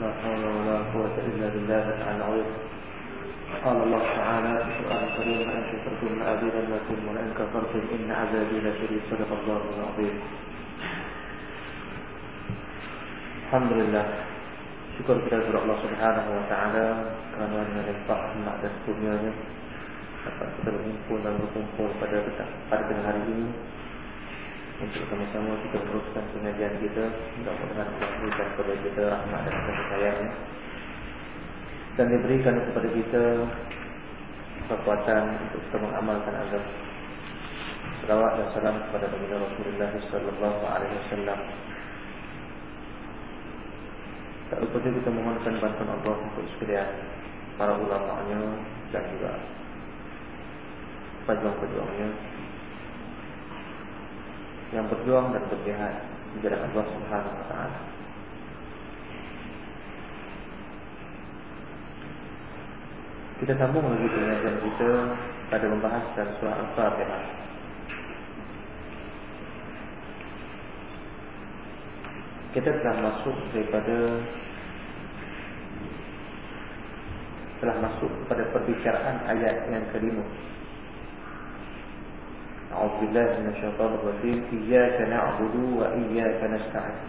لا حول ولا قوة إلا بالله العظيم قال الله تعالى في القرآن الكريم لئن شكرتم لأزيدنكم ولئن كفرتم إن عذابي لشديد صدق الله العظيم الحمد لله syukur kita kepada Allah Subhanahu wa taala kerana dengan limpah rahmat dan dapat kita berkumpul dan berkumpul pada pada tengah hari ini. Untuk sama-sama kita teruskan pengajian kita mudah-mudahan Allah berikan kepada kita rahmat dan kasih sayangnya dan diberikan kepada kita kekuatan untuk kita mengamalkan azab salawat dan salam kepada Nabi Rasulullah sallallahu alaihi wasallam. Tak lupa juga kita mohonkan bantuan Allah untuk sekalian para ulama-nya dan juga pejuang-pejuangnya yang berjuang dan berjihad di jalan Allah Subhanahu wa taala. Kita sambung lagi pengajian kita pada membahas dan surah Al-Fatihah. Kita telah masuk daripada telah masuk pada perbicaraan ayat yang kelima. أعوذ بالله من الشيطان الرجيم إياك نعبد وإياك نستعين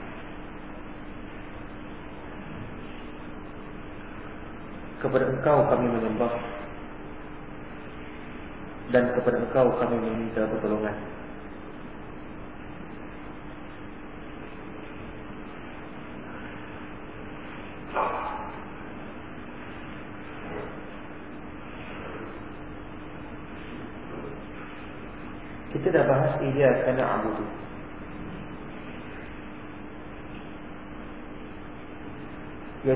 Kepada engkau kami menyembah Dan kepada engkau kami meminta pertolongan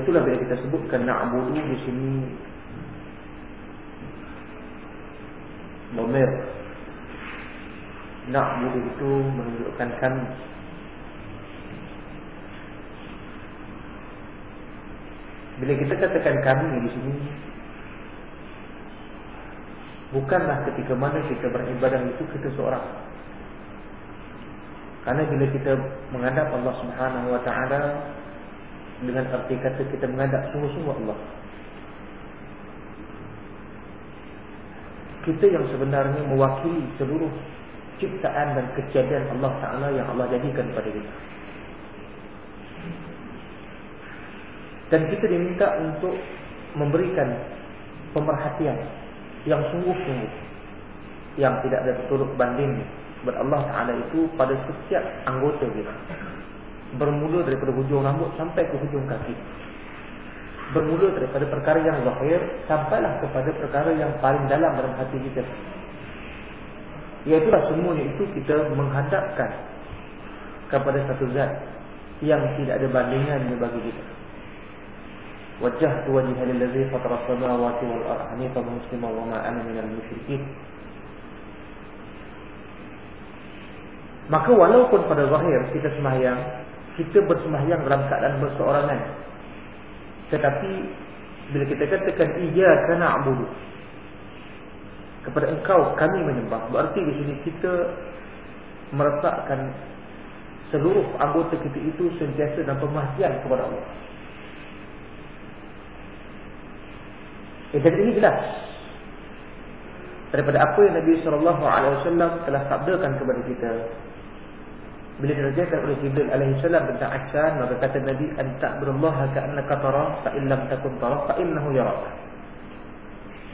Iaitulah bila kita sebutkan na'budu di sini. Nomor Na'budu itu menunjukkan kami. Bila kita katakan kami di sini Bukanlah ketika mana kita beribadah itu kita seorang. Karena bila kita menghadap Allah Subhanahu Wa Taala dengan arti kata kita menghadap sungguh-sungguh Allah. Kita yang sebenarnya mewakili seluruh ciptaan dan kejadian Allah Taala yang Allah jadikan kepada kita. Dan kita diminta untuk memberikan pemerhatian yang sungguh-sungguh yang tidak ada turut banding sebab Allah Taala itu pada setiap anggota kita bermula daripada hujung rambut sampai ke hujung kaki. Bermula daripada perkara yang zahir sampailah kepada perkara yang paling dalam dalam hati kita. Iaitulah semuanya itu kita menghadapkan kepada satu zat yang tidak ada bandingannya bagi kita. Wajah Tuhan yang Allah Fatah Rasulullah Wajibul Arahani Tuhan Muslim Allah Ma'an Minal Mushrikin Maka walaupun pada zahir kita semayang kita bersembahyang dalam keadaan berseorangan. Tetapi bila kita katakan iyyaka na'budu kepada engkau kami menyembah, berarti di sini kita meletakkan seluruh anggota kita itu sentiasa dalam pemerhatian kepada Allah. Eh, dan ini jelas daripada apa yang Nabi wasallam telah sabdakan kepada kita. Bila dirajakan oleh Jibril alaihi salam tentang ihsan, maka kata Nabi anta billaha ka'annaka tara fa in lam takun tara fa innahu yarak.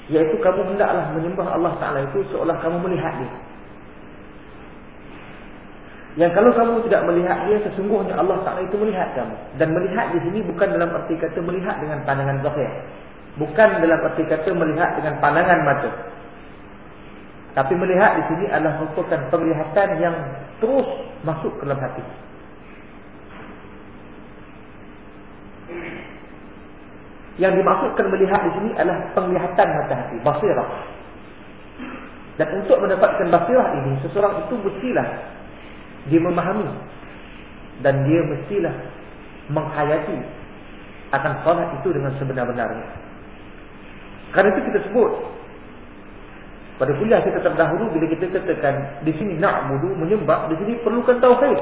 Yaitu kamu hendaklah menyembah Allah Taala itu seolah kamu melihat dia. Yang kalau kamu tidak melihat dia sesungguhnya Allah Taala itu melihat kamu. Dan melihat di sini bukan dalam arti kata melihat dengan pandangan zahir. Bukan dalam arti kata melihat dengan pandangan mata. Tapi melihat di sini adalah merupakan penglihatan yang terus masuk ke dalam hati. Yang dimaksudkan melihat di sini adalah penglihatan mata hati, basirah. Dan untuk mendapatkan basirah ini, seseorang itu mestilah dia memahami dan dia mestilah menghayati akan salat itu dengan sebenar-benarnya. Karena itu kita sebut pada kuliah kita terdahulu bila kita katakan di sini na'budu menyembah di sini perlukan tauhid.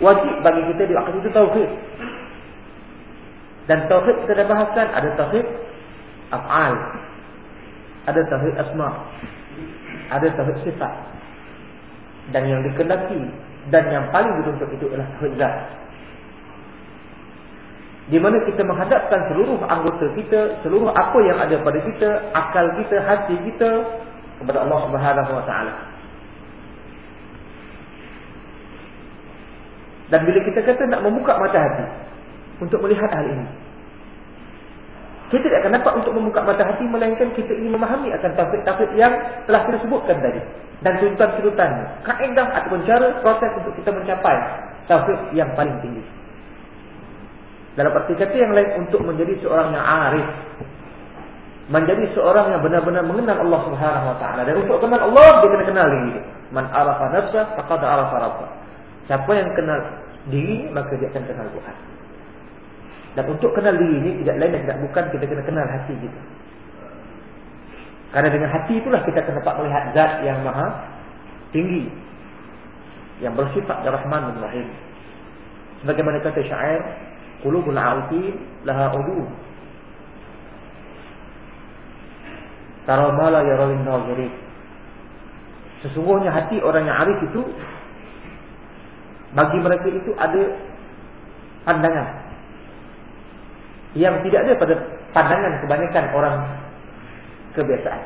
Wajib bagi kita di akal itu tauhid. Dan tauhid kita dah bahaskan ada tauhid af'al. Ada tauhid asma. Ada tauhid sifat. Dan yang dikendaki dan yang paling dituntut itu adalah tauhid zat di mana kita menghadapkan seluruh anggota kita, seluruh apa yang ada pada kita, akal kita, hati kita kepada Allah Subhanahu Wa Taala. Dan bila kita kata nak membuka mata hati untuk melihat hal ini, kita tidak akan dapat untuk membuka mata hati melainkan kita ingin memahami akan tafsir-tafsir yang telah kita sebutkan tadi dan tuntutan-tuntutannya, kaedah ataupun cara proses untuk kita mencapai tafsir yang paling tinggi. Dalam arti kata yang lain untuk menjadi seorang yang arif. Menjadi seorang yang benar-benar mengenal Allah Subhanahu wa taala. Dan untuk kenal Allah dia kena kenal diri. Man arafa nafsa faqad arafa rabbah. Siapa yang kenal diri maka dia akan kenal Tuhan. Dan untuk kenal diri ini tidak lain dan tidak bukan kita kena kenal hati kita. Karena dengan hati itulah kita akan dapat melihat zat yang maha tinggi. Yang bersifat Rahman dan Rahim. Sebagaimana kata syair, Qulubul arifin laha udud. Tara mala yarawin nazirin. Sesungguhnya hati orang yang arif itu bagi mereka itu ada pandangan yang tidak ada pada pandangan kebanyakan orang kebiasaan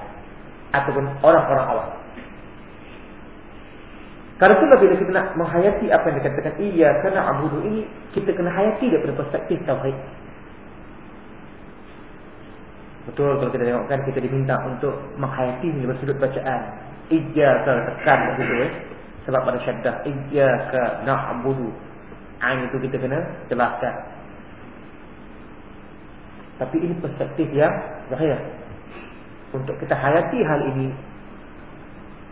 ataupun orang-orang awam. Karena itulah bila kita nak menghayati apa yang dikatakan iya kena abudu ini kita kena hayati daripada perspektif tauhid. Betul kalau kita tengokkan kita diminta untuk menghayati ini dari sudut bacaan. Iya ke tekan begitu eh. Sebab pada syaddah iya ke na'budu. Ain itu kita kena jelaskan. Tapi ini perspektif yang zahir. Untuk kita hayati hal ini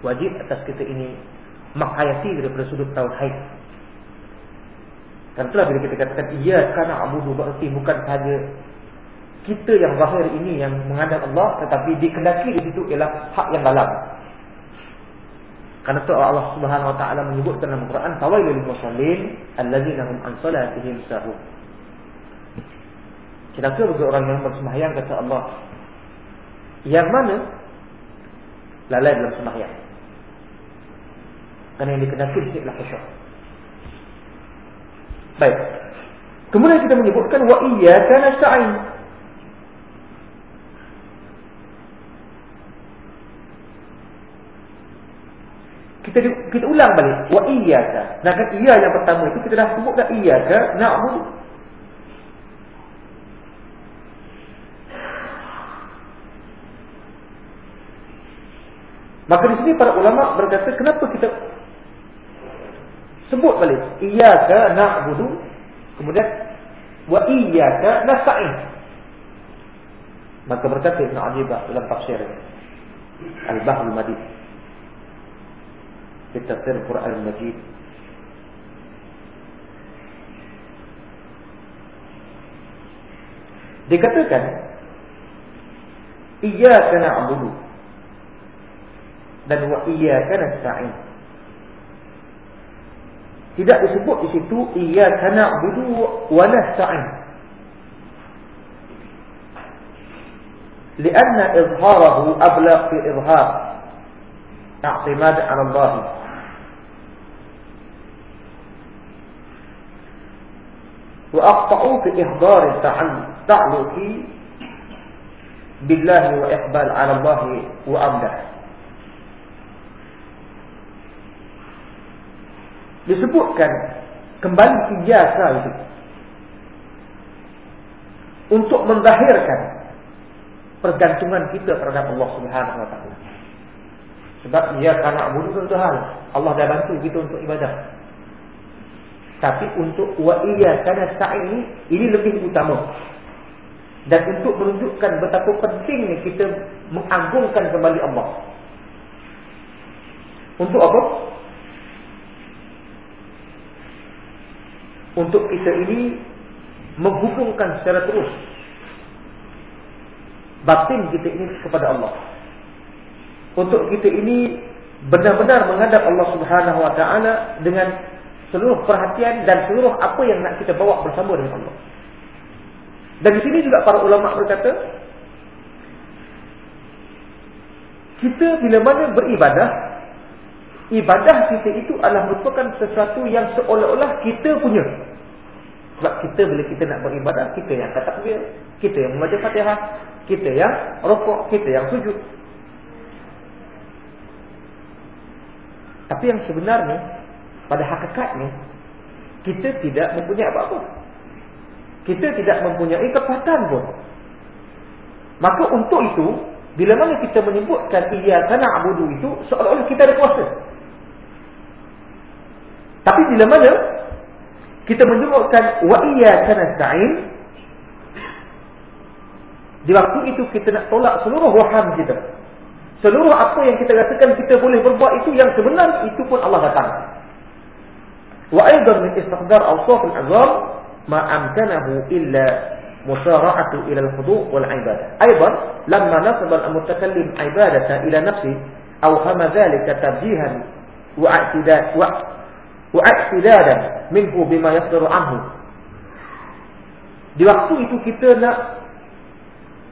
wajib atas kita ini menghayati daripada sudut tauhid. Dan itulah bila kita katakan iya karena abudu berarti bukan sahaja kita yang zahir ini yang menghadap Allah tetapi dikendaki di situ ialah hak yang dalam. Karena itu Allah Subhanahu wa taala menyebutkan dalam Al-Quran tawailul musallin allazina hum an salatihim sahun. Celaka bagi orang yang bersembahyang kata Allah. Yang mana lalai dalam sembahyang. Kerana yang dikenaki di adalah khusyuk. Baik. Kemudian kita menyebutkan wa iyyaka nasta'in. Kita kita ulang balik wa iyyaka. Nah kan iya yang pertama itu kita dah sebut dah iyyaka na'budu. Maka di sini para ulama berkata kenapa kita Sebut balik. Iyaka na'budu. Kemudian. Wa iyaka nasta'in. Maka berkata Ibn Ajibah dalam tafsir. Al-Bahrul Madid. Di tafsir Quran Al-Majid. Dikatakan. Iyaka na'budu. Dan wa iyaka nasta'in. Tidak disebut di situ iyyaka na'budu wa nasta'in. Karena izharahu ablaq fi izhar i'timad 'ala Allah. Wa aqta'u fi ihdar ta'alluqi billahi wa iqbal 'ala Allah wa amdah. Disebutkan kembali ijazah itu untuk mendahirkan pergantungan kita terhadap Allah Subhanahu wa taala. Sebab ia karena bunuh tentu hal Allah dah bantu kita untuk ibadah. Tapi untuk wa iya kana sa'i ini lebih utama. Dan untuk menunjukkan betapa pentingnya kita mengagungkan kembali Allah. Untuk apa? Untuk kita ini menghubungkan secara terus batin kita ini kepada Allah. untuk kita ini benar-benar menghadap Allah Subhanahu Wa Taala dengan seluruh perhatian dan seluruh apa yang nak kita bawa bersama dengan Allah. Dan di sini juga para ulama berkata, kita bila mana beribadah, ibadah kita itu adalah merupakan sesuatu yang seolah-olah kita punya. Sebab kita bila kita nak beribadah, kita yang kata takbir, kita yang membaca Fatihah, kita yang rokok, kita yang sujud. Tapi yang sebenarnya pada hakikatnya kita tidak mempunyai apa-apa. Kita tidak mempunyai kekuatan pun. Maka untuk itu, bila mana kita menyebutkan iyyaka na'budu itu seolah-olah kita ada kuasa. Tapi bila mana kita menyebutkan wa iyyaka nasta'in di waktu itu kita nak tolak seluruh waham kita. Seluruh apa yang kita katakan kita boleh berbuat itu yang sebenar itu pun Allah datang. Wa aidan min istiqdar awsaf al-azam ma amkanahu illa musara'atu ila al-khudu' wal 'ibadah. Aidan, lamma nasaba al-mutakallim 'ibadata ila nafsi aw hama dhalika tabjihan wa i'tida wa wa minhu bima yasdaru anhu. Di waktu itu kita nak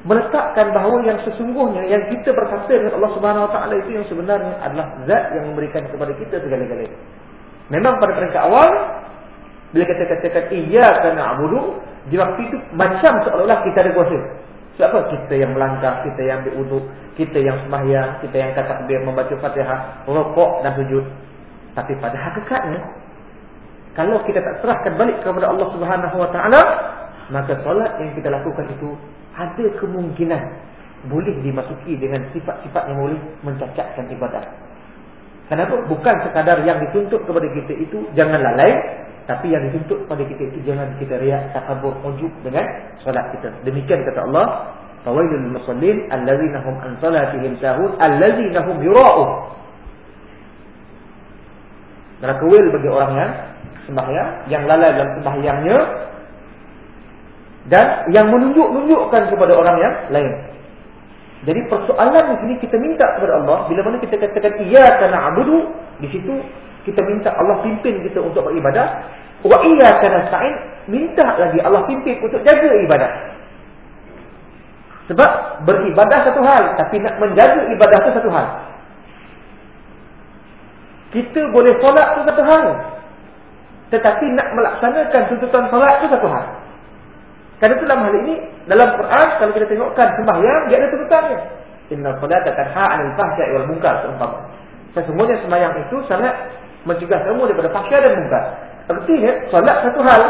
meletakkan bahawa yang sesungguhnya yang kita berkata dengan Allah Subhanahu Wa Taala itu yang sebenarnya adalah zat yang memberikan kepada kita segala-galanya. Memang pada peringkat awal bila kita katakan iyyaka na'budu di waktu itu macam seolah-olah kita ada kuasa. Sebab apa? kita yang melangkah kita yang ambil wuduk kita yang sembahyang kita yang katakbir membaca Fatihah rukuk dan sujud. Tapi pada hakikatnya kalau kita tak serahkan balik kepada Allah Subhanahu wa taala, maka solat yang kita lakukan itu ada kemungkinan boleh dimasuki dengan sifat-sifat yang boleh mencacatkan ibadah. Kenapa? Bukan sekadar yang dituntut kepada kita itu jangan lalai, tapi yang dituntut kepada kita itu jangan kita riak takabur ujub dengan solat kita. Demikian kata Allah, "Fawailul musallin allazina hum an salatihim sahun allazina hum yura'un." Neraka wil bagi orang yang sembahyang, yang lalai dalam sembahyangnya dan yang menunjuk-nunjukkan kepada orang yang lain. Jadi persoalan di sini kita minta kepada Allah bila mana kita katakan iyyaka na'budu di situ kita minta Allah pimpin kita untuk beribadah wa iyyaka nasta'in minta lagi Allah pimpin untuk jaga ibadah. Sebab beribadah satu hal tapi nak menjaga ibadah itu satu hal. Kita boleh solat itu satu hal. Tetapi nak melaksanakan tuntutan solat itu satu hal. Karena itu dalam hal ini dalam Quran kalau kita tengokkan sembahyang dia ada tuntutannya. Inna salata tanha 'anil fahsya'i wal munkar seumpama. Sesungguhnya sembahyang itu sangat mencegah kamu daripada fahsya dan munkar. Artinya solat satu hal,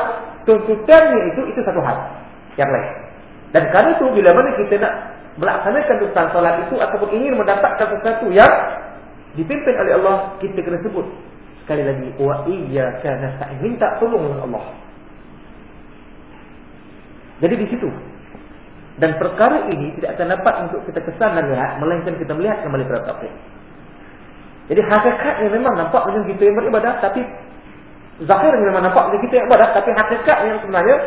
tuntutannya itu itu satu hal yang lain. Dan karena itu bila mana kita nak melaksanakan tuntutan solat itu ataupun ingin mendapatkan sesuatu yang dipimpin oleh Allah, kita kena sebut sekali lagi wa iyyaka nasta'in minta tolong dengan Allah. Jadi di situ. Dan perkara ini tidak akan dapat untuk kita kesan dan lihat. Melainkan kita melihat kembali kepada tauhid. Jadi hakikatnya memang nampak macam kita yang beribadah. Tapi zahirnya memang nampak macam kita yang beribadah. Tapi hakikatnya sebenarnya.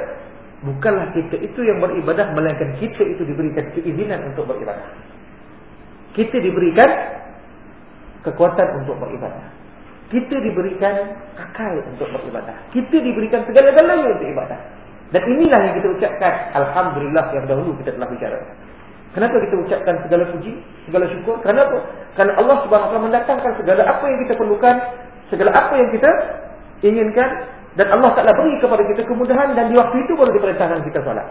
Bukanlah kita itu yang beribadah. Melainkan kita itu diberikan keizinan untuk beribadah. Kita diberikan kekuatan untuk beribadah. Kita diberikan akal untuk beribadah. Kita diberikan segala-galanya untuk ibadah. Dan inilah yang kita ucapkan Alhamdulillah yang dahulu kita telah bicara Kenapa kita ucapkan segala puji Segala syukur? Kerana Allah SWT mendatangkan segala apa yang kita perlukan Segala apa yang kita inginkan Dan Allah Ta'ala beri kepada kita kemudahan Dan di waktu itu baru diperintahkan kita salat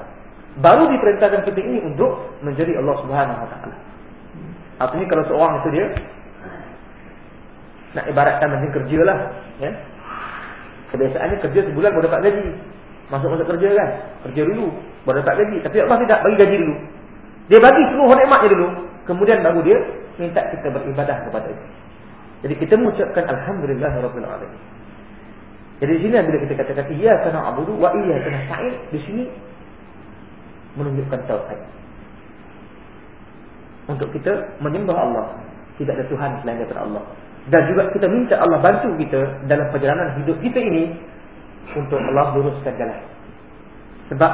Baru diperintahkan kita ini untuk Menjadi Allah SWT Artinya kalau seorang itu dia Nak ibaratkan macam kerja lah ya? Kebiasaannya kerja sebulan baru dapat gaji. Masuk-masuk kerja kan Kerja dulu Baru dapat gaji. Tapi Allah tidak bagi gaji dulu. Dia bagi seluruh nikmatnya dulu. Kemudian baru dia Minta kita beribadah kepada dia. Jadi kita mengucapkan Alhamdulillah Rabbil Alamin. Jadi di sini bila kita katakan Iya kena abudu Wa iya kena sa'in Di sini Menunjukkan tauhid. Untuk kita menyembah Allah. Tidak ada Tuhan selain daripada Allah Dan juga kita minta Allah bantu kita Dalam perjalanan hidup kita ini untuk Allah luruskan jalan. Sebab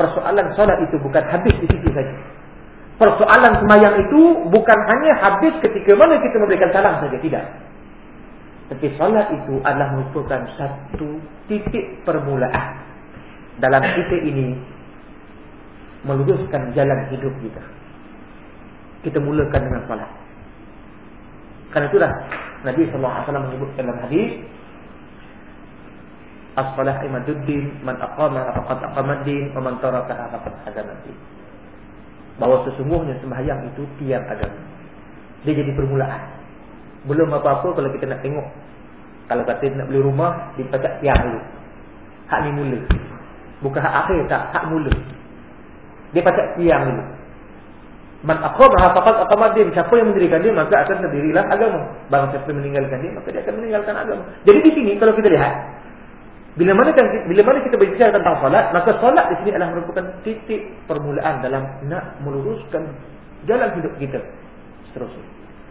persoalan solat itu bukan habis di situ saja. persoalan semayang itu bukan hanya habis ketika mana kita memberikan salam saja. Tidak. Tapi salat itu adalah merupakan satu titik permulaan. Dalam kita ini meluruskan jalan hidup kita. Kita mulakan dengan salat. Karena itulah Nabi SAW menyebutkan dalam hadis As-salah imaduddin man aqama faqad aqamaddin wa man tarakaha faqad hadamaddin. Bahawa sesungguhnya sembahyang itu tiang agama. Dia jadi permulaan. Belum apa-apa kalau kita nak tengok. Kalau kata nak beli rumah, dipacak tiang dulu. Hak ni mula. Bukan hak akhir tak, hak mula. Dia pacak tiang dulu. Man aqama faqad aqamaddin. Siapa yang mendirikan dia maka akan terdirilah agama. Barang siapa meninggalkan dia maka dia akan meninggalkan agama. Jadi di sini kalau kita lihat bila mana kan bila mana kita berbicara tentang solat, maka solat di sini adalah merupakan titik permulaan dalam nak meluruskan jalan hidup kita seterusnya.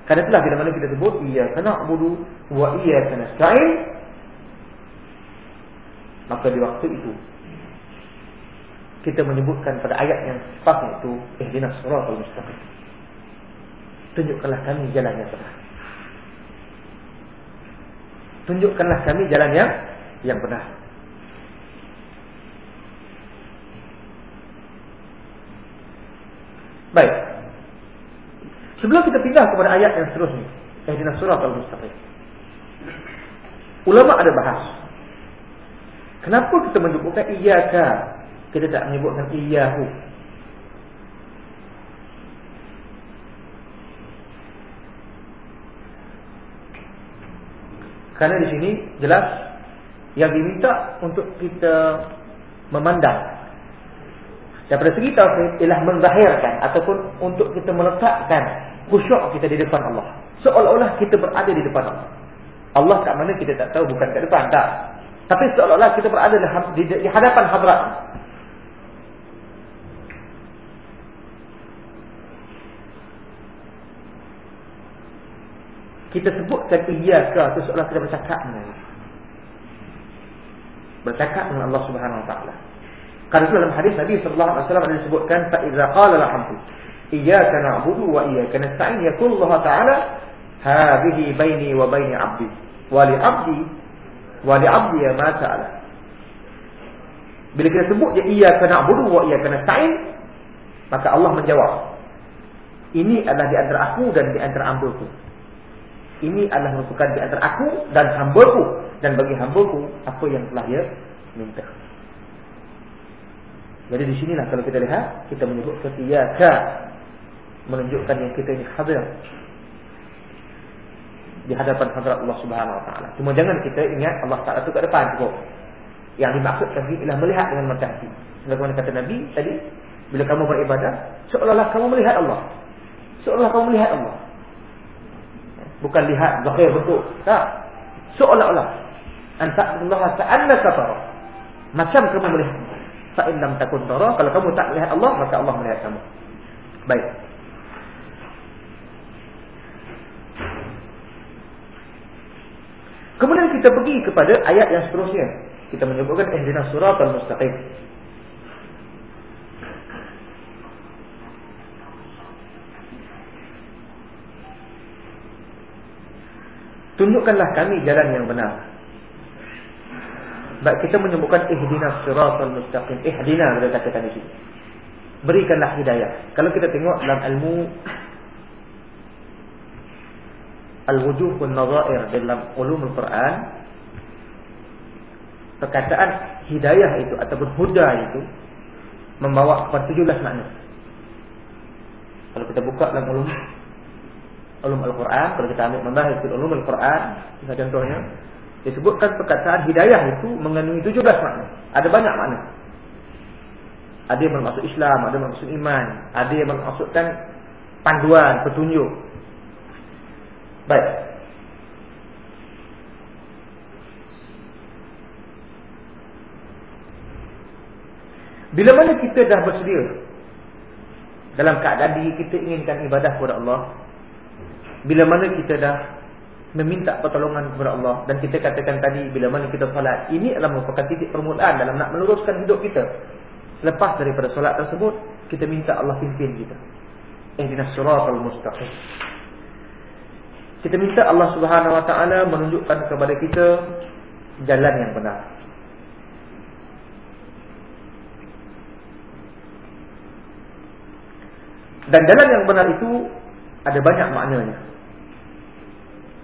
Karena itulah bila mana kita sebut iya kana abudu wa iya kana sa'in maka di waktu itu kita menyebutkan pada ayat yang sepatutnya itu ihdinas siratal mustaqim. Tunjukkanlah kami jalan yang benar. Tunjukkanlah kami jalan yang yang benar. Baik. Sebelum kita pindah kepada ayat yang seterusnya, Ihdinas surah Al-Mustaqim. Ulama ada bahas. Kenapa kita menyebutkan iyyaka? Kita tak menyebutkan iyyahu. Karena di sini jelas yang diminta untuk kita memandang. Daripada segi tauhid ialah menzahirkan ataupun untuk kita meletakkan khusyuk kita di depan Allah. Seolah-olah kita berada di depan Allah. Allah kat mana kita tak tahu bukan kat depan tak. Tapi seolah-olah kita berada di hadapan hadrat kita sebutkan iyyaka itu seolah kita bercakap dengan bercakap dengan Allah Subhanahu wa taala. Karena dalam hadis Nabi sallallahu alaihi wasallam ada disebutkan fa iza qala la hamdu iyyaka na'budu wa iyyaka nasta'in yaqul Allah taala hadhihi baini wa baini 'abdi wa li 'abdi wa li 'abdi ma ta'ala. Bila kita sebut dia iyyaka na'budu wa iyyaka nasta'in maka Allah menjawab ini adalah di antara aku dan di antara hamba-Ku. Ini adalah merupakan di antara aku dan hamba-Ku dan bagi hamba-Ku apa yang telah dia minta. Jadi di sinilah kalau kita lihat kita menyebut ketiyaka menunjukkan yang kita ini hadir di hadapan hadrat Allah Subhanahu wa taala. Cuma jangan kita ingat Allah Taala itu kat depan cukup. Yang dimaksudkan ialah melihat dengan mata hati. Sebagaimana kata Nabi tadi, bila kamu beribadah, seolah-olah kamu melihat Allah. Seolah-olah kamu melihat Allah. Bukan lihat zahir bentuk. Tak. Seolah-olah anta'budallaha ka'annaka tara. Macam kamu melihat. Fa in lam takun tara, kalau kamu tak melihat Allah, maka Allah melihat kamu. Baik. Kemudian kita pergi kepada ayat yang seterusnya. Kita menyebutkan ihdinas siratal mustaqim. Tunjukkanlah kami jalan yang benar. Baik kita menyebutkan ihdinas siratal mustaqim. Ihdina kita katakan di sini. Berikanlah hidayah. Kalau kita tengok dalam ilmu al-wujuh wal nadha'ir dalam ulum al-Quran perkataan hidayah itu ataupun huda itu membawa kepada 17 makna. Kalau kita buka dalam ulum ulum al-Quran, kalau kita ambil membahas ulum al-Quran, contohnya Disebutkan perkataan hidayah itu mengandungi 17 makna. Ada banyak makna. Ada yang bermaksud Islam, ada yang bermaksud iman, ada yang bermaksudkan panduan, petunjuk. Baik. Bila mana kita dah bersedia dalam keadaan diri kita inginkan ibadah kepada Allah, bila mana kita dah meminta pertolongan kepada Allah dan kita katakan tadi bila mana kita solat ini adalah merupakan titik permulaan dalam nak meluruskan hidup kita lepas daripada solat tersebut kita minta Allah pimpin kita ihdinas siratal mustaqim. Kita minta Allah Subhanahu wa taala menunjukkan kepada kita jalan yang benar. Dan jalan yang benar itu ada banyak maknanya.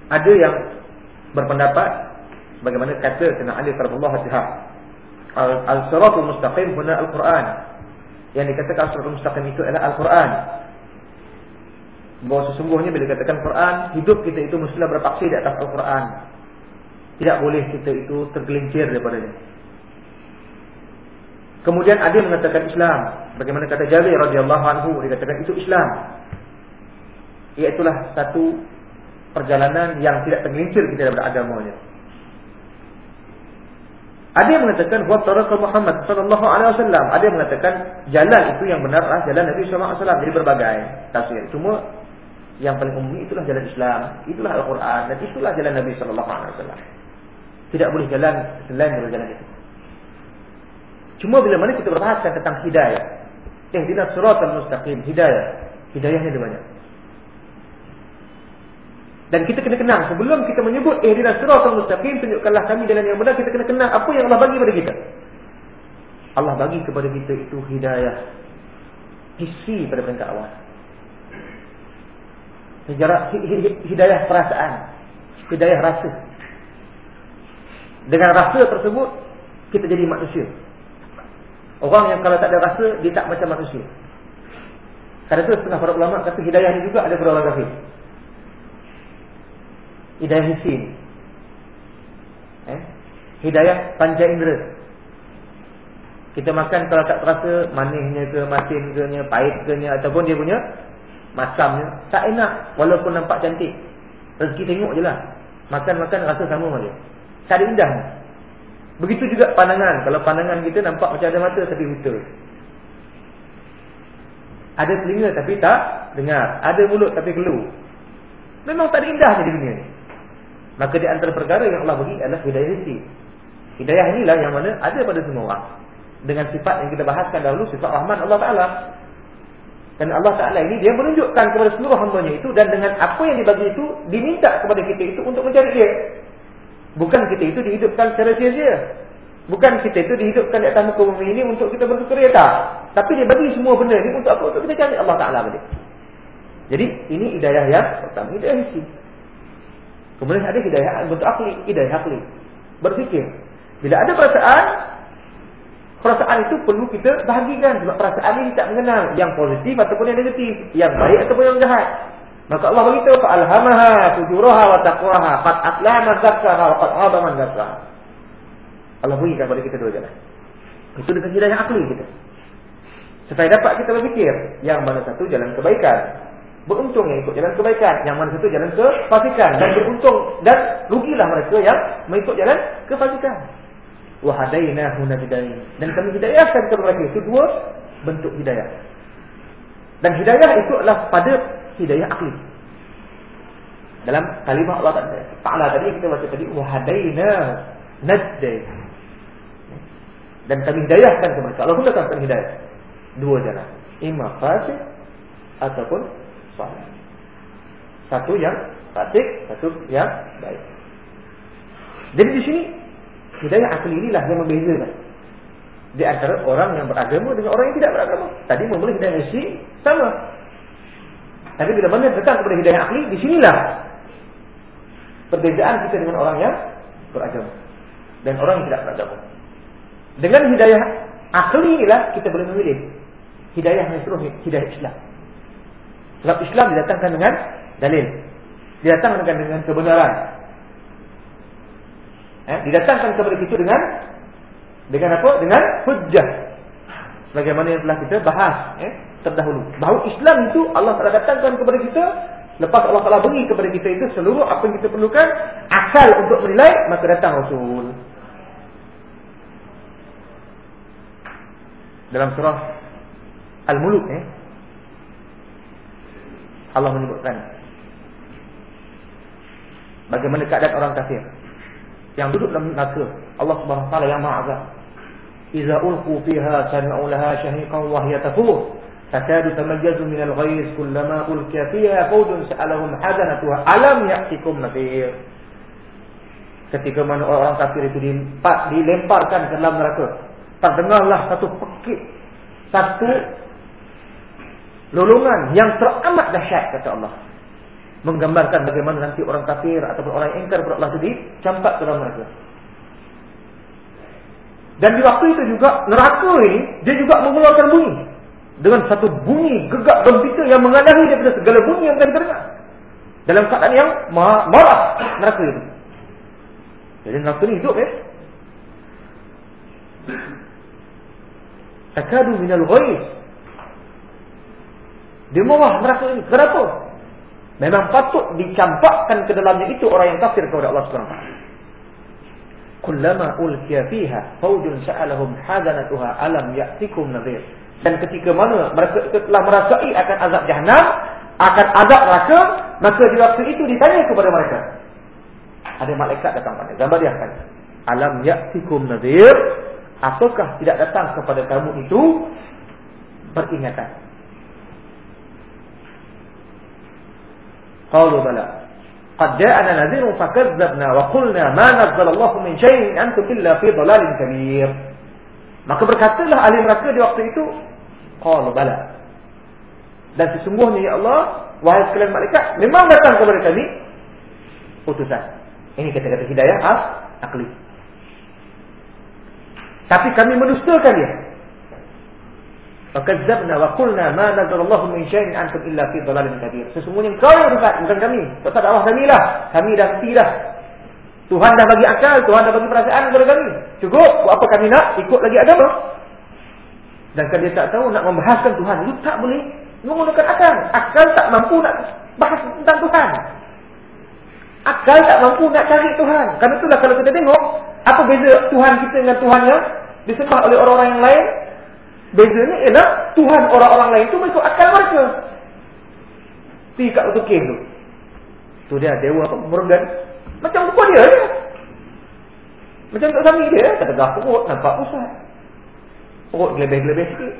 Ada yang berpendapat bagaimana kata Sayyidina Ali radhiyallahu anhu Al-siratul mustaqim huna Al-Quran. Yang dikatakan al-siratul mustaqim itu adalah Al-Quran. Bahawa sesungguhnya bila dikatakan Quran, hidup kita itu mestilah berpaksi di atas Al-Quran. Tidak boleh kita itu tergelincir daripadanya. Kemudian ada yang mengatakan Islam. Bagaimana kata Jabir radhiyallahu anhu dikatakan itu Islam. Iaitulah satu perjalanan yang tidak tergelincir kita daripada agamanya. Ada yang mengatakan wa taraka Muhammad sallallahu alaihi wasallam. Ada yang mengatakan jalan itu yang benar adalah jalan Nabi sallallahu alaihi wasallam. Jadi berbagai tafsir. Cuma yang paling umum itulah jalan Islam, itulah Al-Quran dan itulah jalan Nabi sallallahu alaihi wasallam. Tidak boleh jalan selain dari jalan itu. Cuma bila mana kita berbahas tentang hidayah. Ihdinas siratal mustaqim, hidayah. Hidayahnya ada banyak. Dan kita kena kenal sebelum kita menyebut ihdinas siratal mustaqim tunjukkanlah kami jalan yang benar kita kena kenal apa yang Allah bagi kepada kita. Allah bagi kepada kita itu hidayah hissi pada peringkat awal. Hidayah, hidayah perasaan, hidayah rasa. Dengan rasa tersebut kita jadi manusia. Orang yang kalau tak ada rasa dia tak macam manusia. Itu setengah para ulama kata hidayah ini juga ada kafir hidayah hissi eh? hidayah panca indera kita makan kalau tak terasa manisnya ke masin ke pahit ke ataupun dia punya masamnya tak enak walaupun nampak cantik. Rezeki tengok je lah. Makan-makan rasa sama saja. Tak ada indah. Begitu juga pandangan. Kalau pandangan kita nampak macam ada mata tapi buta ada telinga tapi tak dengar. Ada mulut tapi keluh. Memang tak ada indahnya di dunia ni Maka di antara perkara yang Allah bagi adalah hidayah hati. Hidayah inilah yang mana ada pada semua orang. Dengan sifat yang kita bahaskan dahulu, sifat rahman Allah Ta'ala. Dan Allah Ta'ala ini, dia menunjukkan kepada seluruh hambanya itu. Dan dengan apa yang dibagi itu, diminta kepada kita itu untuk mencari dia. Bukan kita itu dihidupkan secara sia-sia. Bukan kita itu dihidupkan di atas muka bumi ini untuk kita bersukaria tak. Tapi dia bagi semua benda ini untuk apa? Untuk kita cari Allah Ta'ala. Jadi, ini hidayah yang pertama. Hidayah isi. Kemudian ada hidayah bentuk akli, hidayah akli. Berpikir. Bila ada perasaan, perasaan itu perlu kita bahagikan. Sebab perasaan ini tak mengenal yang positif ataupun yang negatif, yang baik ataupun yang jahat. Maka Allah beritahu fa alhamaha fujuraha wa taqwaha fat atlama zakara wa qad adama zakara. Allah beri kepada kita dua jalan. Itu dengan hidayah akli kita. Supaya dapat kita berfikir yang mana satu jalan kebaikan, beruntung yang ikut jalan kebaikan yang mana satu jalan kefasikan. Dan beruntung dan rugilah mereka yang mengikut jalan kefasikan. Wa hadainahu najdain dan kami hidayahkan kepada mereka itu dua bentuk hidayah. Dan hidayah itu adalah pada hidayah akli dalam kalimah Allah Taala tadi. Kita baca tadi wa hadaina najdain dan kami hidayahkan kepada mereka. Allah gunakan kami hidayah. Dua jalan. Imma fasih ataupun salih. Satu yang fasik, satu yang baik. Jadi di sini hidayah akli inilah yang membezakan di antara orang yang beragama dengan orang yang tidak beragama. Tadi memulai hidayah isi sama. Tapi bila mana datang kepada hidayah akli, di sinilah perbezaan kita dengan orang yang beragama dan orang yang tidak beragama. Dengan hidayah akli inilah kita boleh memilih hidayah yang seluruh hidayah Islam. Sebab Islam didatangkan dengan dalil. Didatangkan dengan, kebenaran. Eh, didatangkan kepada kita dengan dengan apa? Dengan hujjah. Bagaimana yang telah kita bahas eh, terdahulu. Bahawa Islam itu Allah telah datangkan kepada kita. Lepas Allah telah beri kepada kita itu seluruh apa yang kita perlukan. Asal untuk menilai, maka datang Rasul. Dalam surah Al-Muluk. Eh, Allah menyebutkan. Bagaimana keadaan orang kafir? Yang duduk dalam neraka Allah Subhanahu wa taala yang maha azab iza ulqu fiha sami'u laha shahiqan wa hiya tafur takadu tamayyazu min al-ghayz kullama ulqiya fiha fawjun sa'alahum hadanatuha alam ya'tikum nadhir ketika mana orang kafir itu dilemparkan ke dalam neraka terdengarlah satu pekik satu lolongan yang teramat dahsyat kata Allah. Menggambarkan bagaimana nanti orang kafir ataupun orang ingkar kepada Allah itu dicampak ke dalam neraka. Dan di waktu itu juga neraka ini dia juga mengeluarkan bunyi. Dengan satu bunyi gegak gembira yang mengalahi daripada segala bunyi yang kita dengar dalam keadaan yang marah neraka itu. Jadi neraka ini hidup ya. Takadu minal ghaiz di bawah neraka ini kenapa memang patut dicampakkan ke dalamnya itu orang yang kafir kepada Allah Subhanahu wa taala. Kullama ulqiya fiha fawjun sa'alahum hadanatuha alam ya'tikum nadhir. Dan ketika mana mereka telah merasai akan azab jahannam akan azab neraka maka di waktu itu ditanya kepada mereka. Ada malaikat datang pada gambar dia akan. Alam ya'tikum nadhir? Apakah tidak datang kepada kamu itu? Peringatan Qalu bala. Qad ja'ana nadhirun fakadzabna wa qulna ma nazzala Allah min shay'in antum illa fi dhalalin kabir. Maka berkatalah ahli neraka di waktu itu, qalu bala. Dan sesungguhnya ya Allah, wahai sekalian malaikat, memang datang kepada kami utusan. Ini kata-kata hidayah as akli. Tapi kami mendustakan dia. Fakadzabna wa qulna ma nazalallahu min syai'in antum illa fi dhalalin kabir. Sesungguhnya kau yang bukan, kami. Kata Allah kami lah. Kami dah tidak. Tuhan dah bagi akal, Tuhan dah bagi perasaan kepada kami. Cukup, buat apa kami nak ikut lagi agama? Dan kalau dia tak tahu nak membahaskan Tuhan, lu tak boleh menggunakan akal. Akal tak mampu nak bahas tentang Tuhan. Akal tak mampu nak cari Tuhan. Karena itulah kalau kita tengok, apa beza Tuhan kita dengan Tuhan yang disembah oleh orang-orang yang lain? Bezanya ialah Tuhan orang-orang lain tu mengikut akal mereka. Pergi kat Batu King tu. Tu dia dewa apa? Morgan. Macam rupa dia je. Macam tak sami dia. Kata gah perut. Nampak pusat. Perut gelebih-gelebih sikit.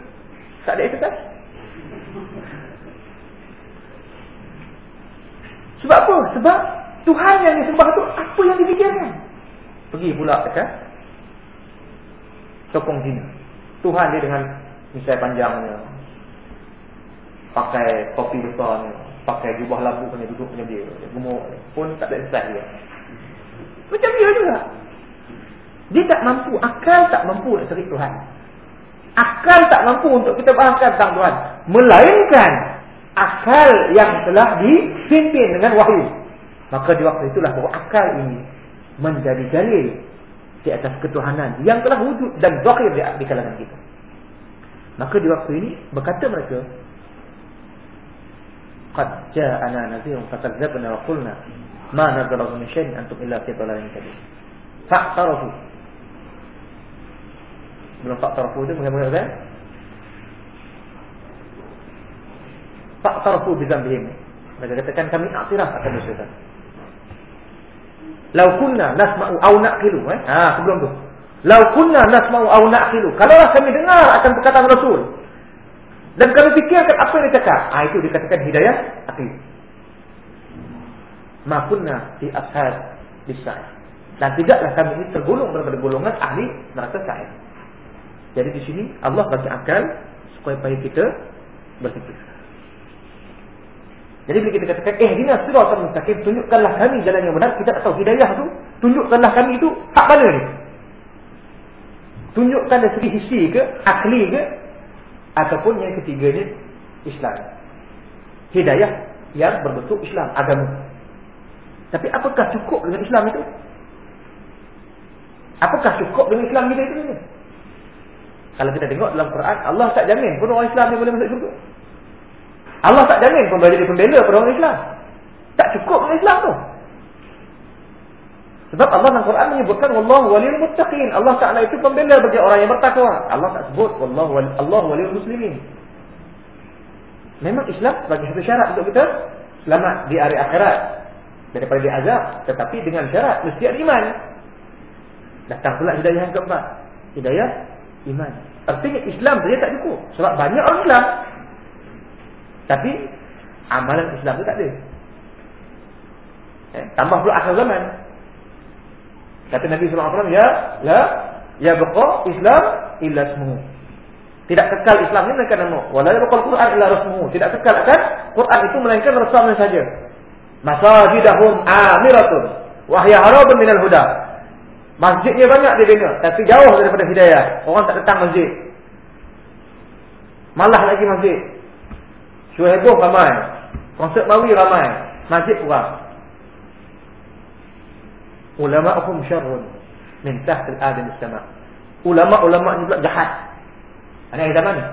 Tak ada exercise. Sebab apa? Sebab Tuhan yang disembah tu apa yang difikirkan? Pergi pula dekat sokong sini. Tuhan dia dengan misai panjangnya. Pakai topi besarnya. Pakai jubah lampu punya duduk punya dia. Gemuk pun tak ada style dia. Macam dia juga. Dia tak mampu. Akal tak mampu nak cari Tuhan. Akal tak mampu untuk kita bahaskan tentang Tuhan. Melainkan akal yang telah dipimpin dengan wahyu. Maka di waktu itulah bahawa akal ini menjadi dalil di atas ketuhanan yang telah wujud dan zahir di, di kalangan kita. Maka di waktu ini berkata mereka, "Qad ja'ana nadhirun fakadzabna wa qulna ma nazzala min shay'in antum illa fi dhalalin kabir." Fa'tarafu. Belum fa'tarafu itu bagaimana kan? Fa'tarafu bi dzambihim. Mereka katakan kami iktiraf akan dosa kami. Lau kunna nasma'u aw naqilu eh. Ha, sebelum tu. Lau kunna nasma'u aw naqilu. Kalaulah kami dengar akan perkataan Rasul dan kami fikirkan apa yang dia cakap, ah itu dikatakan hidayah akil. Ma kunna fi ashab bisai. Dan tidaklah kami ini tergolong daripada golongan ahli neraka sa'id. Jadi di sini Allah bagi akal supaya kita berfikir. Jadi bila kita katakan eh dina siratal mustaqim tunjukkanlah kami jalan yang benar. Kita tak tahu hidayah tu tunjukkanlah kami itu hak mana ni? Tunjukkan dari segi hissi ke akli ke ataupun yang ketiganya Islam. Hidayah yang berbentuk Islam agama. Tapi apakah cukup dengan Islam itu? Apakah cukup dengan Islam kita itu kalau kita tengok dalam Quran Allah tak jamin pun orang Islam ni boleh masuk syurga Allah tak jamin pun jadi pembela pada orang Islam. Tak cukup dengan Islam tu. Sebab Allah dalam Quran menyebutkan wallahu waliyul muttaqin. Allah Taala itu pembela bagi orang yang bertakwa. Allah tak sebut wallahu wali Allah waliyul muslimin. Memang Islam sebagai satu syarat untuk kita selamat di hari akhirat daripada diazab, tetapi dengan syarat mesti ada iman. Datang pula hidayah yang keempat. Hidayah iman. Artinya Islam saja tak cukup. Sebab banyak orang Islam Tapi amalan Islam tu tak ada. Eh, tambah pula akhir zaman. Kata Nabi sallallahu alaihi wasallam, ya la ya baqa Islam illa ismuhu. Tidak kekal Islam ini melainkan nama. Wala yabqa Al-Quran illa rasmuhu. Tidak kekal akan Quran itu melainkan rasulnya saja. Masajidahum amiratun wa hiya harabun minal huda. Masjidnya banyak di dunia tapi jauh daripada hidayah. Orang tak datang masjid. Malah lagi masjid. Syuheboh ramai. Konsert mawi ramai. Masjid kurang. Ulama'uhum syarrun min tahtil adil sama. Ulama-ulama ni pula jahat. Ini zaman ni.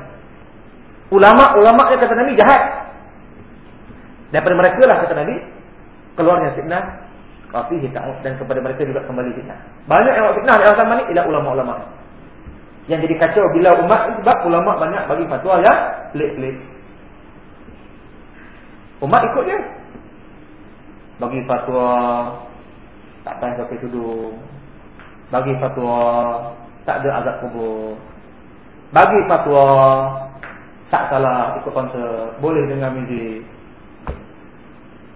Ulama-ulama yang kata Nabi jahat. Daripada mereka lah kata Nabi keluarnya fitnah kafi hitam dan kepada mereka juga kembali fitnah. Banyak yang fitnah di zaman ni ialah ulama-ulama. Yang jadi kacau bila umat ni sebab ulama banyak bagi fatwa yang pelik-pelik. Umat ikut dia. Bagi fatwa tak payah pakai tudung. Bagi fatwa tak ada azab kubur. Bagi fatwa tak salah ikut konser, boleh dengar muzik.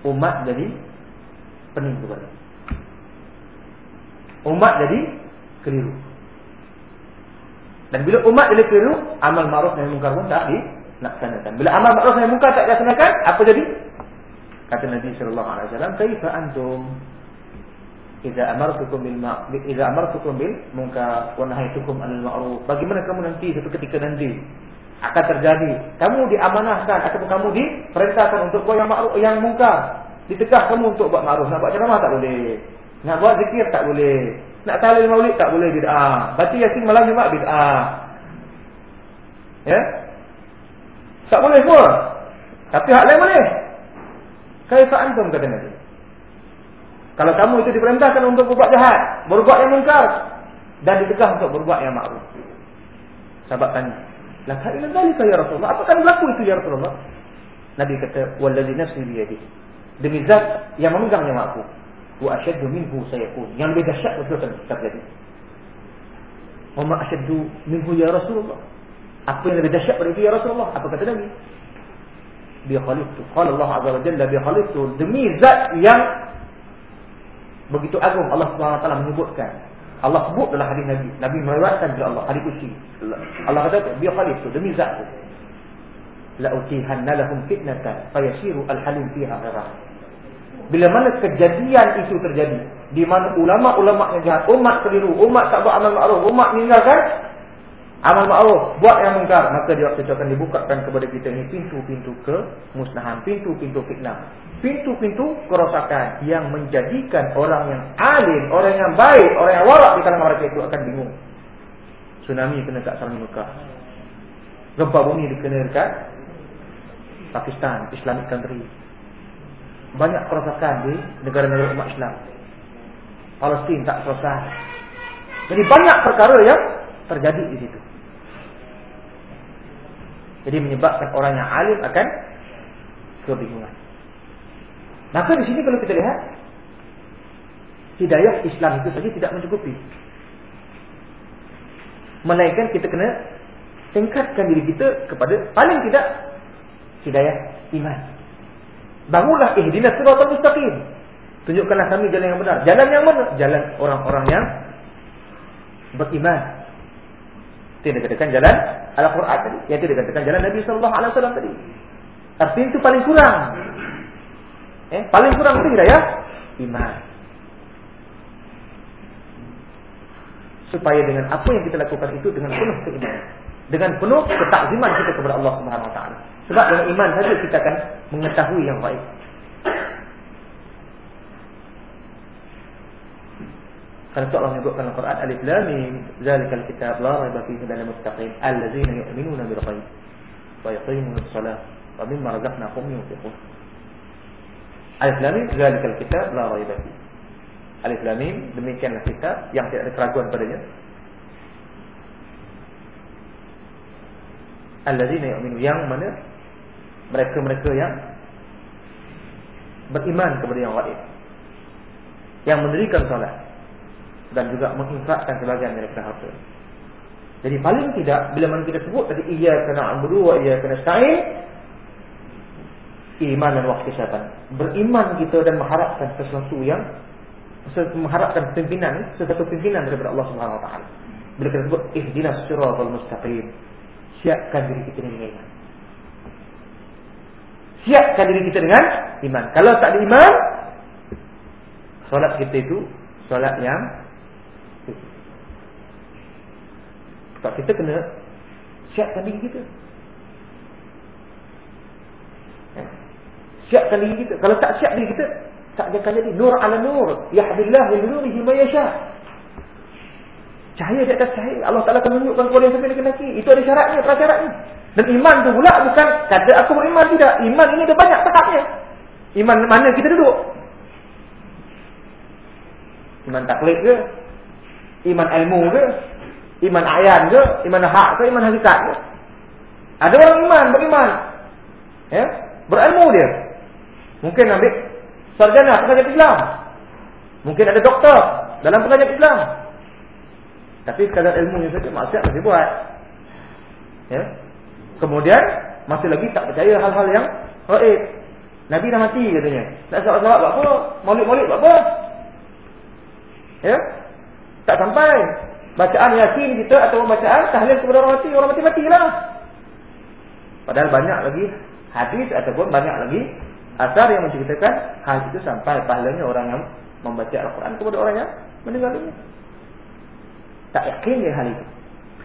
Umat jadi pening kepada. Umat jadi keliru. Dan bila umat jadi keliru, amal ma'ruf nahi munkar pun tak dilaksanakan. Bila amal ma'ruf nahi munkar tak dilaksanakan, apa jadi? Kata Nabi sallallahu alaihi wasallam, "Kaifa antum Iza amartukum bil ma'ruf iza amartukum bil munkar wa nahaitukum 'anil ma'ruf. Bagaimana kamu nanti satu ketika nanti akan terjadi kamu diamanahkan ataupun kamu diperintahkan untuk buat yang ma'ruf yang munkar. Ditegah kamu untuk buat ma'ruf. Nak buat ceramah tak boleh. Nak buat zikir tak boleh. Nak tahlil maulid tak boleh bid'ah. Baca yasin malam Jumaat bid'ah. Ya? Tak boleh semua. Tapi hak lain boleh. Kaifa antum kata Nabi? Kalau kamu itu diperintahkan untuk berbuat jahat, berbuat yang mungkar dan ditegah untuk berbuat yang ma'ruf. Sahabat tanya, "La ta'ila dzalika ya Rasulullah? Apakah berlaku itu ya Rasulullah?" Nabi kata, "Wallazi nafsi bi yadihi." Demi zat yang memegang nyawa aku, wa ashaddu minhu sayakun. Yang lebih dahsyat. Wa ma ashaddu minhu ya Rasulullah? Apa yang lebih dahsyat pada itu ya Rasulullah? Apa kata Nabi? Bi khaliftu. Qala Allah Azza wa Jalla bi khaliftu. Demi zat yang Begitu agung Allah SWT menyebutkan. Allah sebut dalam hadis Nabi. Nabi meriwayatkan kepada Allah hadis kursi. Allah kata biar khalif tu demi zat. La utihanna lahum fitnatan fayasiru al-halim fiha ghairah. Bila mana kejadian itu terjadi, di mana ulama-ulama yang jahat, umat keliru, umat tak buat amal ma'ruf, umat meninggalkan amal ma'ruf, buat yang mungkar, maka dia akan dibukakan kepada kita ini pintu-pintu ke musnahan, pintu-pintu fitnah pintu-pintu kerosakan yang menjadikan orang yang alim, orang yang baik, orang yang warak di kalangan mereka itu akan bingung. Tsunami kena kat Sarawak Mekah. Gempa bumi dikena dekat Pakistan, Islamic country. Banyak kerosakan di negara-negara umat Islam. Palestin tak selesai. Jadi banyak perkara yang terjadi di situ. Jadi menyebabkan orang yang alim akan kebingungan. Maka di sini kalau kita lihat hidayah Islam itu saja tidak mencukupi. Melainkan kita kena tingkatkan diri kita kepada paling tidak hidayah iman. Bangunlah ihdinas siratal mustaqim. Tunjukkanlah kami jalan yang benar. Jalan yang mana? Jalan orang-orang yang beriman. Tidak katakan jalan Al-Quran tadi. Yang tidak katakan jalan Nabi SAW tadi. Artinya itu paling kurang. Eh, paling kurang itu hidayah iman. Supaya dengan apa yang kita lakukan itu dengan penuh keimanan. Dengan penuh ketakziman kita kepada Allah Subhanahu Wa Taala. Sebab dengan iman saja kita akan mengetahui yang baik. Karena itu Allah menyebutkan dalam Quran Alif Lam Mim Zalikal kitab la raiba fihi hudal muttaqin allazina yu'minuna bil ghaib wa yuqimuna as-salata wa mimma razaqnahum yunfiqun Alif Lam Mim zalikal kitab la raiba fi. Alif Lam Mim demikianlah kitab yang tidak ada keraguan padanya. Allazina yu'minu yang mana mereka-mereka yang beriman kepada yang gaib. Yang mendirikan salat dan juga menginfakkan sebagian daripada harta. Jadi paling tidak bila mana kita sebut tadi iyyaka na'budu wa iyyaka nasta'in iman dan wahtisyaban. Beriman kita dan mengharapkan sesuatu yang mengharapkan pimpinan, sesuatu pimpinan daripada Allah Subhanahu wa taala. Bila kita sebut ihdinas siratal mustaqim, siapkan diri kita dengan iman. Siapkan diri kita dengan iman. Kalau tak ada iman, solat kita itu solat yang tak kita kena siapkan diri kita. Ya. Siapkan diri kita. Kalau tak siap diri kita, tak akan jadi nur ala nur. Yahdillah nurihi ma yasha. Cahaya di atas cahaya. Allah Taala akan menunjukkan kepada yang sampai laki Itu ada syaratnya, prasyaratnya. Dan iman tu pula bukan kata aku beriman tidak. Iman ini ada banyak tahapnya. Iman mana kita duduk? Iman taklid ke? Iman ilmu ke? Iman ayan ke? Iman hak ke? Iman hakikat ke? Ada orang iman, beriman. Ya? Berilmu dia. Mungkin ambil sarjana pengajian Islam. Mungkin ada doktor dalam pengajian Islam. Tapi sekadar ilmunya saja maksiat masih buat. Ya? Kemudian masih lagi tak percaya hal-hal yang gaib. Nabi dah mati katanya. Nak salat-salat buat apa? Maulid-maulid buat apa? Ya? Tak sampai bacaan yasin kita atau bacaan tahlil kepada orang mati, orang mati matilah. Padahal banyak lagi hadis ataupun banyak lagi asar yang menceritakan hal itu sampai pahalanya orang yang membaca Al-Quran kepada orang yang meninggalnya. Tak yakin dia hal itu.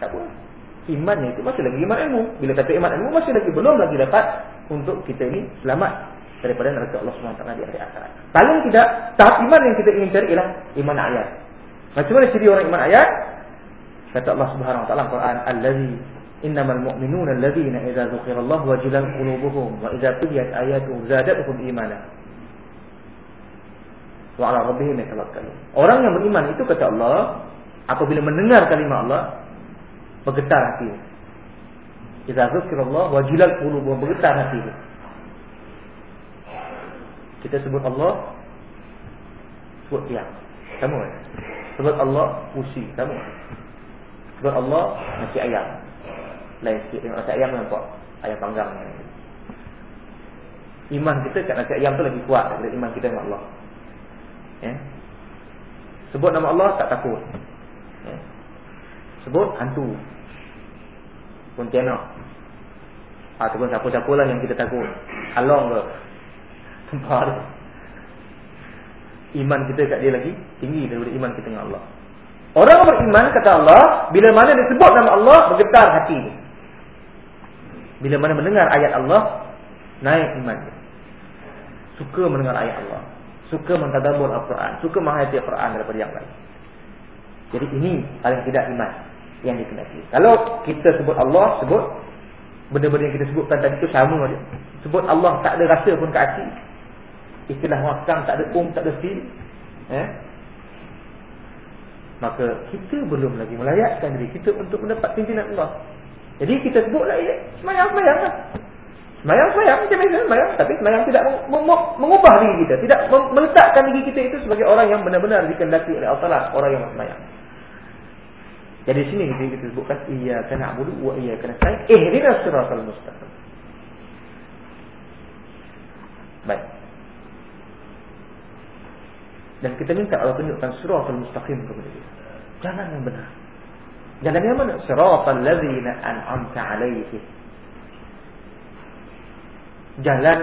Tak boleh. Imannya itu masih lagi iman ilmu. Bila kata iman ilmu masih lagi belum lagi dapat untuk kita ini selamat daripada neraka Allah SWT di akhir akhirat. Paling tidak, tahap iman yang kita ingin cari ialah iman ayat. Macam mana ciri orang iman ayat? Kata Allah Subhanahu Wa Taala Quran, "Allazi innamal mu'minuna alladzina idza dzukirallahu wajilat qulubuhum wa idza tuliyat ayatuhu zadatuhum imana." Wa 'ala rabbihim yatawakkalun. Orang yang beriman itu kata Allah, apabila mendengar kalimat Allah, bergetar hati. Idza dzukirallahu wajilat qulubuhum bergetar hati. Kita sebut Allah Sebut dia Sama kan Sebut Allah Usi Sama Sebut Allah Nasi ayam. Lain sikit nasi ayam nampak Ayam panggang. Iman kita kat nasi ayam tu lagi kuat Daripada iman kita dengan Allah. Ya? Sebut nama Allah Tak takut. Ya? Sebut hantu. Pontianak Ataupun siapa-siapa lah yang kita takut. Halong ke? Nampak Iman kita kat dia lagi tinggi daripada iman kita dengan Allah. Orang beriman kata Allah, bila mana disebut nama Allah, bergetar hati. Bila mana mendengar ayat Allah, naik iman. Suka mendengar ayat Allah. Suka mentadabur Al-Quran. Suka menghayati Al-Quran daripada yang lain. Jadi ini paling tidak iman yang dikenali. Kalau kita sebut Allah, sebut benda-benda yang kita sebutkan tadi itu sama dia. Sebut Allah tak ada rasa pun ke hati istilah wakam tak ada um tak ada fil eh maka kita belum lagi melayakkan diri kita untuk mendapat pimpinan Allah. Jadi kita sebutlah ya semayang semayang lah. Semayang semayang macam biasa semayang. Tapi semayang tidak mengubah diri kita. Tidak meletakkan diri kita itu sebagai orang yang benar-benar dikendaki oleh Allah orang yang semayang jadi sini kita, kita sebutkan iya kena abudu wa iya kena sayang eh ini siratal mustaqim. Baik. Dan kita minta Allah tunjukkan suratul mustaqim kepada kita Jalan yang benar. Jalan yang mana? Suratul ladzina an'amta 'alaihim. Jalan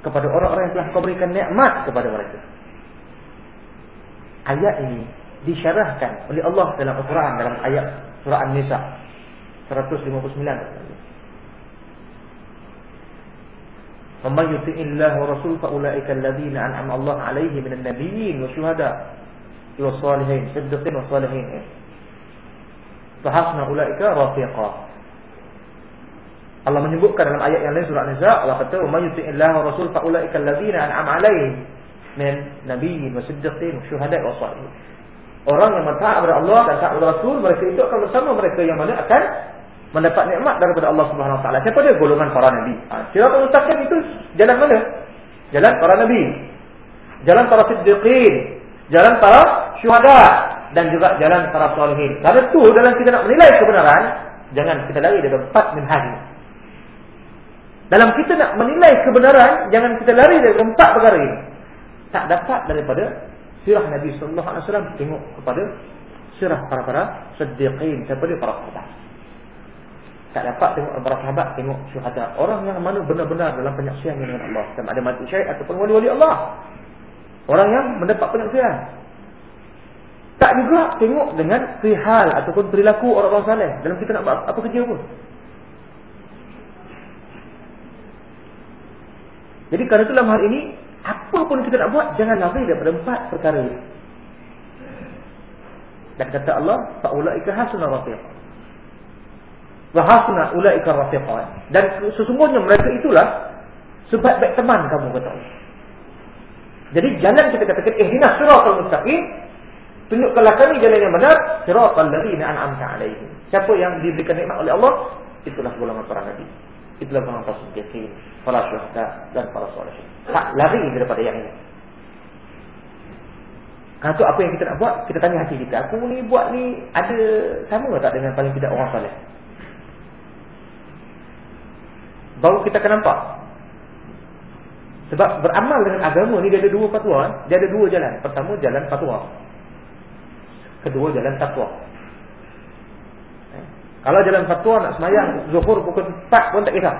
kepada orang-orang yang telah kau berikan nikmat kepada mereka. Ayat ini disyarahkan oleh Allah dalam Al-Quran dalam ayat surah An-Nisa 159. ومن يطع الله ورسوله فاولئك الذين انعم الله عليهم من النبيين والشهداء والصالحين صدقين والصالحين فحسن اولئك رفيقا Allah menyebutkan dalam ayat yang lain surah An-Nisa Allah kata wa may yuti'illah wa rasul fa ulaika alladziina an'ama 'alaihim min nabiyyin wa siddiqin wa syuhada'i wa shalihin. Orang yang taat kepada Allah dan taat kepada Rasul mereka itu akan bersama mereka yang mana akan mendapat nikmat daripada Allah Subhanahu Wa Taala. Siapa dia? Golongan para nabi. Ha, Siratul Mustaqim itu jalan mana? Jalan para nabi. Jalan para siddiqin, jalan para syuhada dan juga jalan para salihin. Karena itu dalam kita nak menilai kebenaran, jangan kita lari dari empat minhaj. Dalam kita nak menilai kebenaran, jangan kita lari dari empat perkara ini. Tak dapat daripada sirah Nabi sallallahu alaihi wasallam tengok kepada sirah para-para siddiqin, dia para sahabat. Tak dapat tengok para sahabat, tengok syuhada. Orang yang mana benar-benar dalam penyaksian dengan Allah. Sama ada mati syahid ataupun wali-wali Allah. Orang yang mendapat penyaksian. Tak juga tengok dengan perihal ataupun perilaku orang-orang saleh dalam kita nak buat apa kerja pun. Jadi kerana dalam hal ini, apa pun kita nak buat, jangan lari daripada empat perkara ini. Dan kata Allah, Ta'ulaika hasuna Wa Wahasuna ulaika rafiqah. Dan sesungguhnya mereka itulah, sebab baik teman kamu kata Allah. Jadi jangan kita katakan, eh, Ihdinah surah al-Mustaqim, Tunjukkanlah kami jalan yang benar Siratul ladhina an'amta alaihim. Siapa yang diberikan nikmat oleh Allah Itulah golongan para Nabi. Itulah golongan para sujikin Para syuhada dan para soleh Tak lari daripada yang ini. Kalau apa yang kita nak buat? Kita tanya hati kita Aku ni buat ni ada sama tak dengan paling tidak orang soleh Baru kita akan nampak. Sebab beramal dengan agama ni Dia ada dua patuan eh. Dia ada dua jalan. Pertama jalan patuan Kedua jalan takwa. Eh? Kalau jalan fatwa nak semayang zuhur pukul 4 pun tak kisah.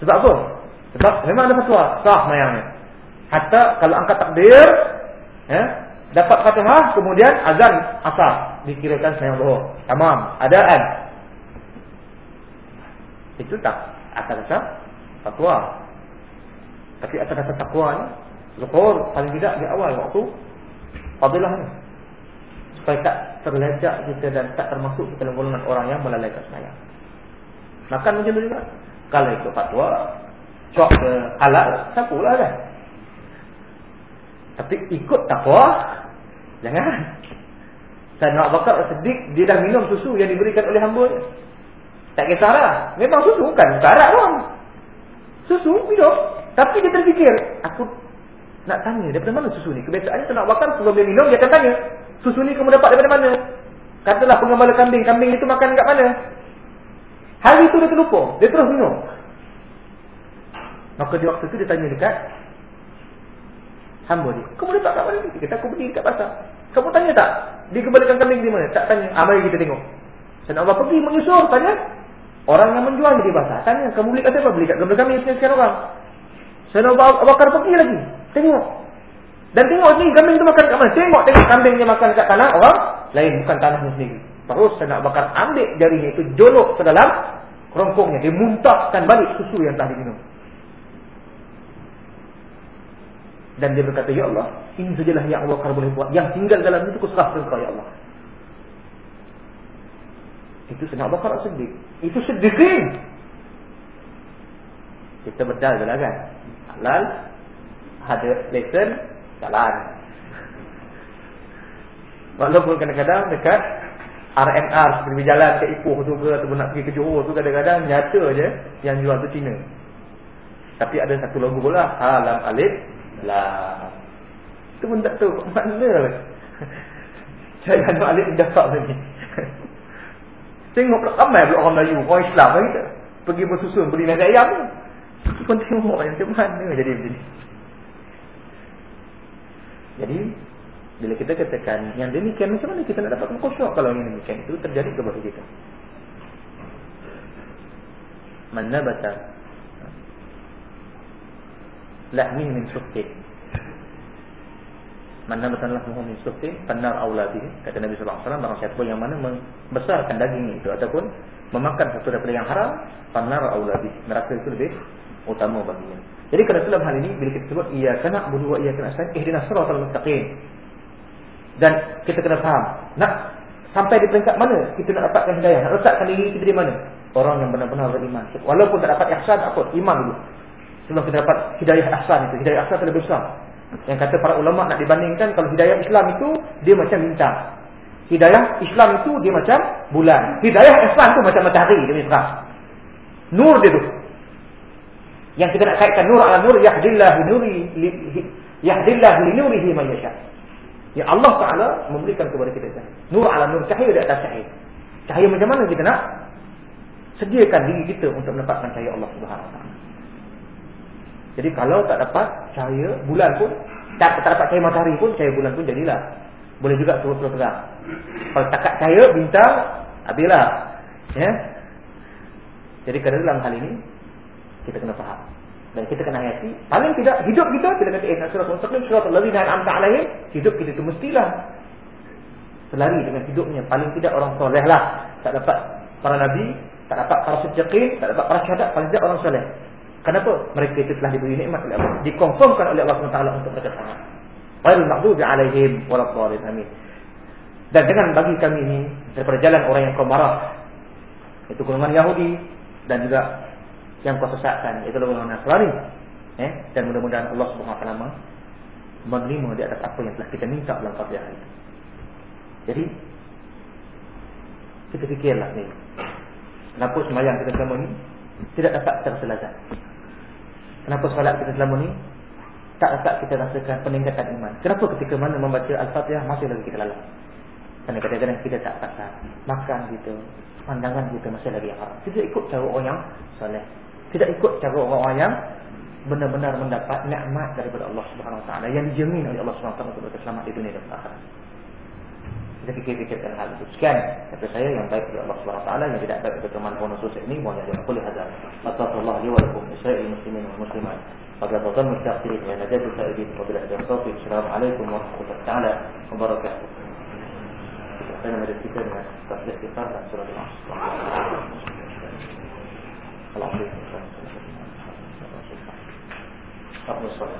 Sebab apa? Sebab memang ada fatwa sah mayangnya. Hatta kalau angkat takbir, ya, dapat Fatihah kemudian azan asar dikirakan sayang zuhur. Tamam, adaan. Itu tak atas dasar fatwa. Tapi atas dasar takwa ni, zuhur paling tidak di awal waktu fadilah ni. Supaya tak terlejak kita dan tak termasuk ke dalam golongan orang yang melalaikan semayang. Makan macam tu juga. Kalau ikut fatwa Cok ke halal Sapulah kan. Tapi ikut takwa Jangan. Saya nak bakar sedik Dia dah minum susu yang diberikan oleh hamba Tak kisahlah. Memang susu bukan Karat pun Susu minum. Tapi dia terfikir Aku nak tanya daripada mana susu ni? Kebiasaannya saya nak bakar sebelum dia minum Dia akan tanya Susu ni kamu dapat daripada mana Katalah pengembala kambing Kambing itu makan kat mana Hari itu dia terlupa. Dia terus minum. Maka di waktu itu dia tanya dekat hamba dia. Kamu letak kat mana ni? Dia kata aku pergi dekat pasar. Kamu tanya tak? Dikembalikan kambing di mana? Tak tanya. Ah, mari kita tengok. Saya nak pergi menyusul. Tanya. Orang yang menjual di pasar. Tanya. Kamu beli kat siapa? Beli kat kambing sekian orang. Saya nak bakar pergi lagi. Tengok. Dan tengok ni kambing tu makan kat mana? Tengok tengok kambing dia makan kat tanah orang lain bukan tanahnya sendiri. Terus saya nak bakar ambil jarinya itu jolok ke dalam kerongkongnya. Dia muntahkan balik susu yang telah diminum. Dan dia berkata, Ya Allah, ini sajalah yang Allah boleh buat. Yang tinggal dalam itu kuserahkan kau, Ya Allah. Itu senang bakar sedih. Itu sedih. Kita berdal lah kan. Halal. Ada lesen. Jalan. Walaupun kadang-kadang dekat RNR seperti berjalan ke Ipoh tu ke ataupun nak pergi ke Johor tu kadang-kadang nyata je yang jual tu Cina. Tapi ada satu logo pula Halam Alif Lam. Tu pun tak tahu mana. Saya ada Alif dapat lagi. Tengok pula ramai pula orang Melayu, orang Islam kita. Pergi bersusun beli nasi ayam ni. Kita tengok macam mana jadi begini. Jadi bila kita katakan yang demikian macam mana kita nak dapat khusyuk kalau yang demikian itu terjadi kepada kita. Mana baca lahmi min sukti. Mana baca lahmi min sukti panar auladi kata Nabi sallallahu alaihi wasallam barang siapa yang mana membesarkan daging itu ataupun memakan satu daripada yang haram panar auladi neraka itu lebih utama baginya. Jadi kerana dalam hal ini bila kita sebut ia kena berdua ia kena saya ihdinas siratal mustaqim. Dan kita kena faham Nak sampai di peringkat mana Kita nak dapatkan hidayah Nak letakkan diri kita di mana? Orang yang benar-benar beriman. Walaupun tak dapat ihsan apa Iman dulu. Sebelum kita dapat hidayah ihsan itu Hidayah ihsan itu lebih besar. Yang kata para ulama nak dibandingkan Kalau hidayah Islam itu Dia macam bintang. Hidayah Islam itu dia macam bulan. Hidayah ihsan itu macam matahari Dia terang. Nur dia tu Yang kita nak kaitkan nur ala nur Yahdillah nuri Yahdillah li nurihi man yasha' Ya Allah Ta'ala memberikan kepada kita cahaya. Nur ala nur cahaya di atas cahaya. Cahaya macam mana kita nak? Sediakan diri kita untuk mendapatkan cahaya Allah Subhanahu Wa Jadi kalau tak dapat cahaya bulan pun, tak, tak dapat cahaya matahari pun, cahaya bulan pun jadilah. Boleh juga turut-turut terang. Kalau takat cahaya bintang, habislah. Ya. Jadi kerana dalam hal ini kita kena faham dan kita kena hayati. Paling tidak hidup kita kita kata eh nasrul mustaqim siratal ladzina an'amta alaihim, hidup kita itu mestilah selari dengan hidupnya. Paling tidak orang solehlah. Tak dapat para nabi, tak dapat para siddiqin, tak dapat para syahadat, paling tidak orang soleh. Kenapa? Mereka itu telah diberi nikmat oleh Allah. Dikonfirmkan oleh Allah SWT untuk mereka sama. Ghairul maghdubi alaihim waladhdallin. Amin. Dan dengan bagi kami ini daripada jalan orang yang kemarah itu golongan Yahudi dan juga yang kau sesatkan itu golongan Nasrani. Eh? Dan mudah-mudahan Allah Subhanahu wa taala menerima di atas apa yang telah kita minta dalam Fatihah itu. Jadi kita fikirlah ni. Kenapa sembahyang kita selama ni tidak dapat terselazat? Kenapa solat kita selama ni tak dapat kita rasakan peningkatan iman? Kenapa ketika mana membaca Al-Fatihah masih lagi kita lalai? Kerana kadang-kadang kita tak pasal makan kita, pandangan kita masih lagi haram. Tidak ikut cara orang yang soleh. Tidak ikut cara orang-orang yang benar-benar mendapat nikmat daripada Allah Subhanahu Wa Taala yang dijamin oleh Allah Subhanahu Wa Taala untuk berselamat di dunia dan akhirat. Kita fikir-fikirkan hal itu. Sekian kata saya yang baik dari Allah Subhanahu Wa Taala yang tidak baik dari teman bonus ini mohon jangan boleh hadar. Astagfirullah li wa lakum Israil muslimin. Pada total mustaqbil yang ada di sini wabillahi taufiq. Assalamualaikum warahmatullahi taala wabarakatuh. Kita ada kita 他老费劲，他不说了。